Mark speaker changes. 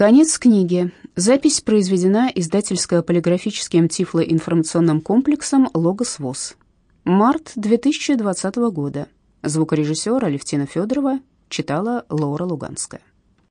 Speaker 1: Конец книги. Запись произведена издательско-полиграфическим тифлоинформационным комплексом «Логос ВОЗ». Март 2020 года. Звукорежиссер Алевтина Федорова читала Лора Луганская.